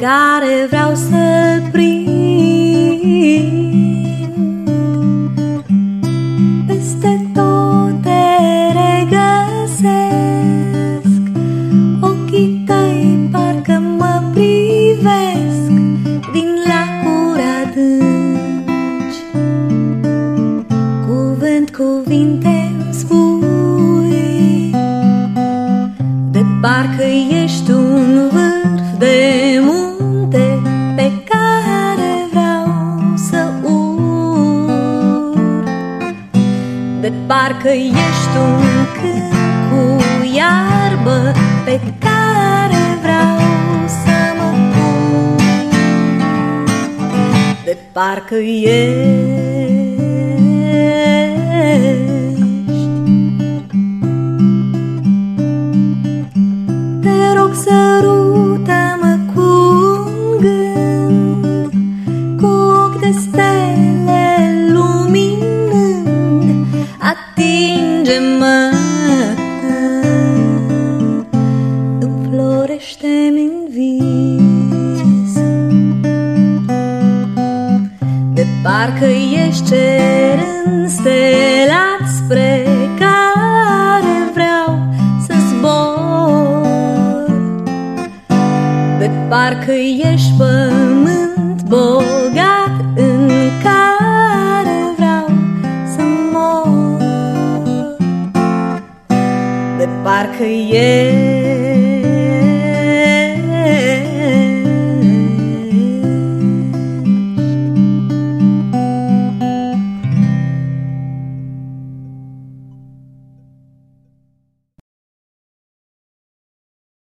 care vreau să-l prind. Peste tot te regăsesc. Ochii tăi parcă mă privesc Din lacuri adânci. Cuvânt, cuvinte îmi spui. De parcă ești un vârf de munte De parcă ești un câmp cu iarbă Pe care vreau să mă pun. De parcă ești Atinge-mă Înflorește-mi în vis. De parcă ești cer înstelat spre care vreau să zbor. De parcă ești pământ parcă ești